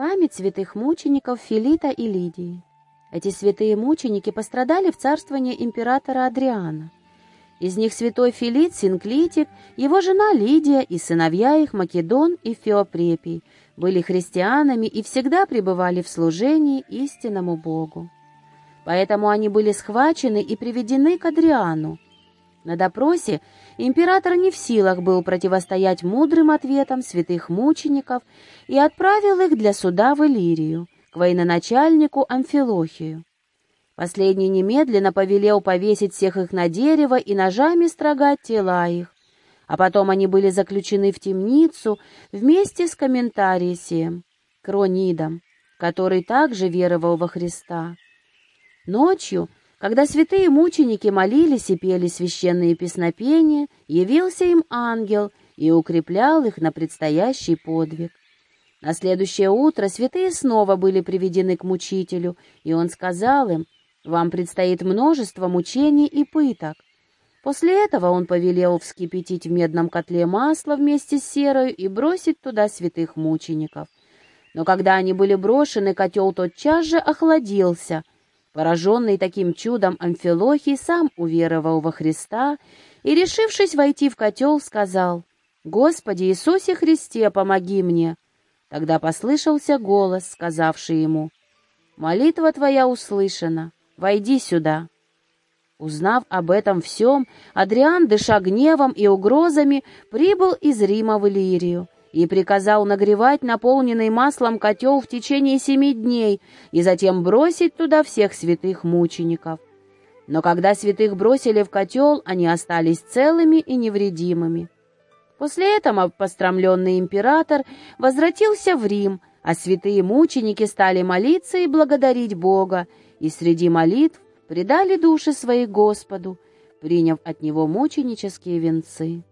Память святых мучеников Филита и Лидии. Эти святые мученики пострадали в царствовании императора Адриана. Из них святой Филит, Синклитик, его жена Лидия и сыновья их Македон и Феопрепий были христианами и всегда пребывали в служении истинному Богу. Поэтому они были схвачены и приведены к Адриану. На допросе император не в силах был противостоять мудрым ответам святых мучеников и отправил их для суда в Иллирию, к военачальнику Амфилохию. Последний немедленно повелел повесить всех их на дерево и ножами строгать тела их. А потом они были заключены в темницу вместе с комментарием, Кронидом, который также веровал во Христа. Ночью, когда святые мученики молились и пели священные песнопения, явился им ангел и укреплял их на предстоящий подвиг. На следующее утро святые снова были приведены к мучителю, и он сказал им, вам предстоит множество мучений и пыток. После этого он повелел вскипятить в медном котле масло вместе с серою и бросить туда святых мучеников. Но когда они были брошены, котел тотчас же охладился. Пораженный таким чудом Амфилохий сам уверовал во Христа и, решившись войти в котел, сказал, «Господи Иисусе Христе, помоги мне!» Тогда послышался голос, сказавший ему, «Молитва твоя услышана». Войди сюда». Узнав об этом всем, Адриан, дыша гневом и угрозами, прибыл из Рима в Иллирию и приказал нагревать наполненный маслом котел в течение семи дней и затем бросить туда всех святых мучеников. Но когда святых бросили в котел, они остались целыми и невредимыми. После этого пострамленный император возвратился в Рим, а святые мученики стали молиться и благодарить Бога, и среди молитв предали души свои Господу, приняв от Него мученические венцы.